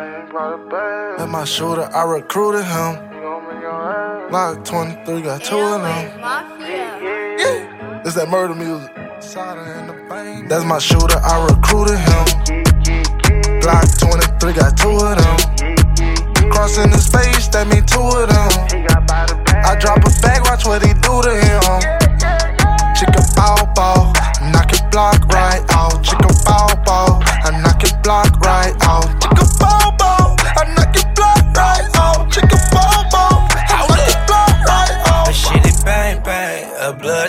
That's my shooter, I recruited him. Like 23, got two of them. Yeah. It's that murder music. That's my shooter, I recruited him. Glock 23, got two of them. Crossing the space, that mean two of them. I drop a bag, watch what he do to him. Chicken bow bow, knock it block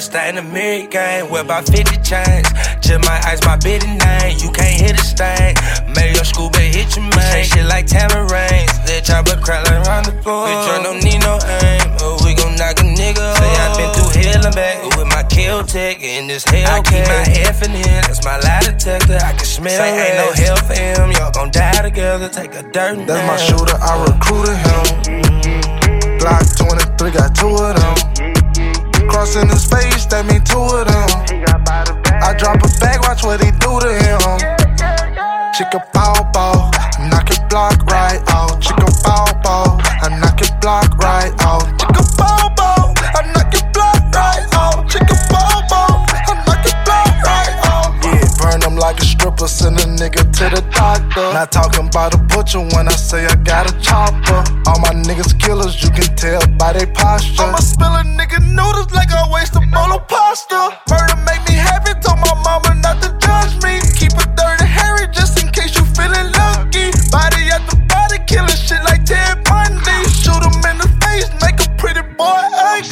a blood stain, mirror game. With about 50 chains. Just my eyes, my bitty name. You can't hit a stain. Made your school, but hit your man. Say shit like Tamarains. Let y'all but crack like round the floor. Bitch, I don't need no aim. Oh, we gon' knock a nigga. Say I been through hell and back with my kill tech in this hell. I keep my F in here, that's my lie detector. I can smell Say ain't no hell for him. Y'all gon' die together. Take a dirt. That's my shooter, I recruited him. Glock 23, got two of them. Crossing his face, that mean two of them. I drop a bag, watch what he do to him. Chicken bow bow, knock it block right out. Chicken bow bow, I knock it block right out. Chicken bow bow, I knock it block right out. Chicken bow bow, I knock it block right out. Yeah, burn him like a stripper, send a nigga to the doctor. Not talking about a butcher when I say I got a chopper. All my niggas killers, you can tell by their posture. I'ma spill a nigga noodles like I waste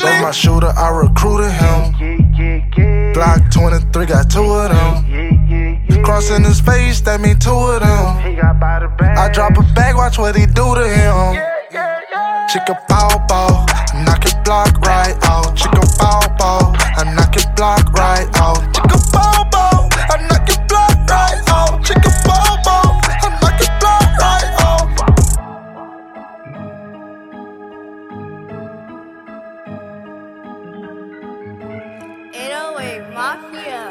That's my shooter, I recruited him. Glock 23, got two of them. Crossing his face, that mean two of them. I drop a bag, watch what he do to him. Chicken bow bow, knock it block right out. Chicken bow bow, I knock it block right out. Chicken Mafia.